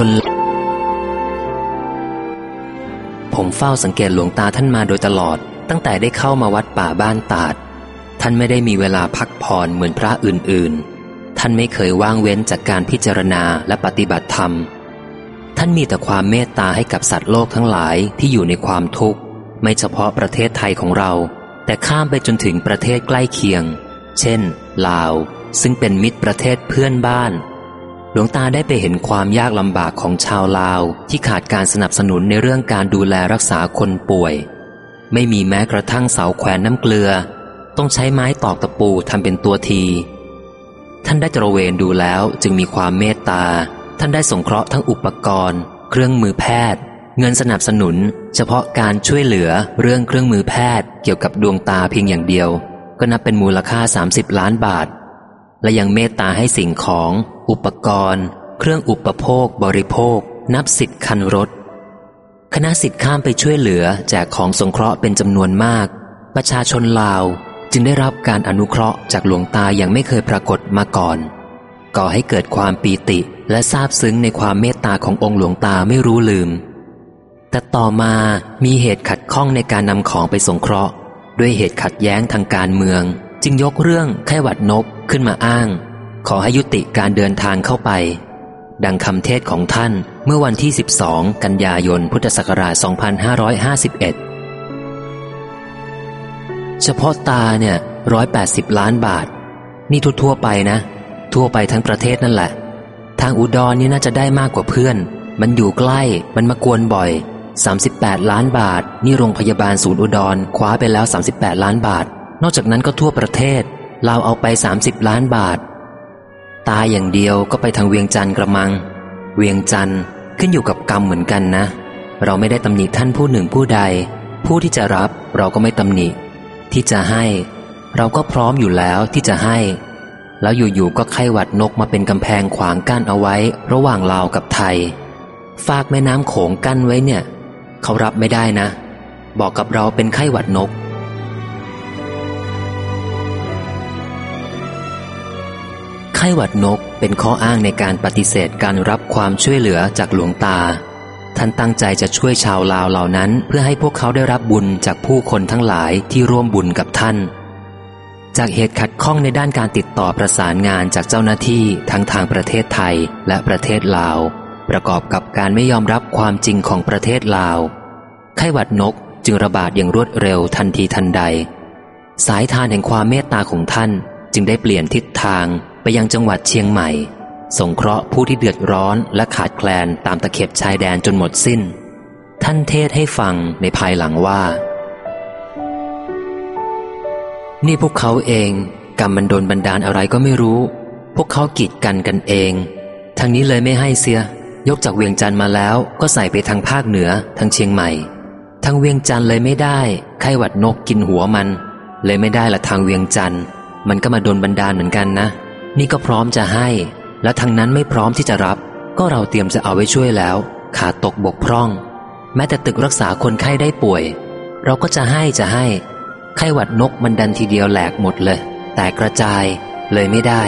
คนผมเฝ้าสังเกตหลวงตาท่านมาโดยตลอด ตั้งแต่ได้เข้ามาวัดป่าบ้านตาด ท่านไม่ได้มีเวลาพักผ่อนเหมือนพระอื่นๆ ท่านไม่เคยว่างเว้นจากการพิจารณาและปฏิบัติธรรม ท่านมีแต่ความเมตตาให้กับสัตว์โลกทั้งหลายที่อยู่ในความทุกข์ ไม่เฉพาะประเทศไทยของเรา แต่ข้ามไปจนถึงประเทศใกล้เคียง เช่น ลาว ซึ่งเป็นมิตรประเทศเพื่อนบ้าน ลวงตาได้ไปเห็นความยากลำบากของชาวลาว ที่ขาดการสนับสนุนในเรื่องการดูแลรักษาคนป่วย ไม่มีแม้กระทั่งเสาแขวนน้ำเกลือ ต้องใช้ไม้ตอกตะปูทำเป็นตัวที ท่านได้ตระเวนดูแล้วจึงมีความเมตตา ท่านได้สงเคราะห์ทั้งอุปกรณ์ เครื่องมือแพทย์ เงินสนับสนุน เฉพาะการช่วยเหลือเรื่องเครื่องมือแพทย์ เกี่ยวกับดวงตาเพียงอย่างเดียว ก็นับเป็นมูลค่า 30 ล้านบาท และยังเมตตาให้สิ่งของ อุปกรณ์ เครื่องอุปโภค บริโภค นับสิบคันรถ คณะสิทธิ์ข้ามไปช่วยเหลือแจกของสงเคราะห์เป็นจำนวนมาก ประชาชนลาวจึงได้รับการอนุเคราะห์จากหลวงตาอย่างไม่เคยปรากฏมาก่อน ก่อให้เกิดความปีติและซาบซึ้งในความเมตตาขององค์หลวงตาไม่รู้ลืม แต่ต่อมามีเหตุขัดข้องในการนำของไปสงเคราะห์ ด้วยเหตุขัดแย้งทางการเมือง จึงยกเรื่องไข้หวัดนกขึ้นมาอ้าง ขอให้ยุติการเดินทางเข้าไป ดังคำเทศของท่านเมื่อวันที่ 12 กันยายนพุทธศักราช 2551 เฉพาะตาเนี่ยร้อยแปดสิบล้านบาท นี่ทั่วๆไปนะ ทั่วไปทั้งประเทศนั่นแหละ ทางอุดรนี่น่าจะได้มากกว่าเพื่อน มันอยู่ใกล้ มันมากวนบ่อย 38 ล้านบาท นี่โรงพยาบาลศูนย์อุดรคว้าไปแล้ว 38 ล้านบาท นอกจากนั้นก็ทั่วประเทศเราเอาไป 30 ล้านบาท ตาอย่างเดียวก็ไปทางเวียงจันทร์กระมัง เวียงจันทร์ขึ้นอยู่กับกรรมเหมือนกันนะ เราไม่ได้ตำหนิท่านผู้หนึ่งผู้ใด ผู้ที่จะรับเราก็ไม่ตำหนิ ที่จะให้ เราก็พร้อมอยู่แล้วที่จะให้ แล้วอยู่ๆก็ไข้หวัดนกมาเป็นกำแพงขวางกั้นเอาไว้ ระหว่างลาวกับไทย ฝากแม่น้ำโขงกั้นไว้เนี่ย เขารับไม่ได้นะ บอกกับเราเป็นไข้หวัดนก ไข้หวัดนกเป็นข้ออ้างในการปฏิเสธการรับความช่วยเหลือจากหลวงตา ท่านตั้งใจจะช่วยชาวลาวเหล่านั้น เพื่อให้พวกเขาได้รับบุญจากผู้คนทั้งหลายที่ร่วมบุญกับท่าน จากเหตุขัดข้องในด้านการติดต่อประสานงานจากเจ้าหน้าที่ทั้งทางประเทศไทยและประเทศลาว ประกอบกับการไม่ยอมรับความจริงของประเทศลาว ไข้หวัดนกจึงระบาดอย่างรวดเร็วทันทีทันใด สายทานแห่งความเมตตาของท่านจึงได้เปลี่ยนทิศทาง ยังจังหวัดเชียงใหม่ สงเคราะห์ผู้ที่เดือดร้อนและขาดแคลนตามตะเข็บชายแดนจนหมดสิ้น ท่านเทศให้ฟังในภายหลังว่า นี่พวกเขาเองกรรมมันโดนบันดาลอะไรก็ไม่รู้ พวกเขากีดกันกันเอง ทางนี้เลยไม่ให้เสีย ยกจากเวียงจันทร์มาแล้วก็ใส่ไปทางภาคเหนือทางเชียงใหม่ ทางเวียงจันทร์เลยไม่ได้ ไข้หวัดนกกินหัวมัน เลยไม่ได้ละทางเวียงจันทร์มันก็มาโดนบันดาลเหมือนกันนะ นี่ก็พร้อมจะให้ แล้วทางนั้นไม่พร้อมที่จะรับ ก็เราเตรียมจะเอาไว้ช่วยแล้ว ขาดตกบกพร่อง แม้แต่ตึกรักษาคนไข้ได้ป่วย เราก็จะให้จะให้ ไข้หวัดนกมันดันทีเดียวแหลกหมดเลย แต่กระจายเลยไม่ได้